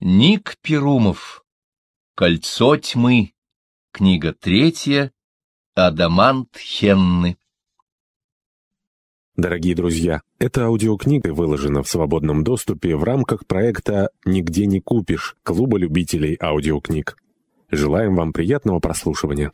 Ник Перумов. Кольцо тьмы. Книга третья. Адамант Хенны. Дорогие друзья, эта аудиокнига выложена в свободном доступе в рамках проекта «Нигде не купишь» Клуба любителей аудиокниг. Желаем вам приятного прослушивания.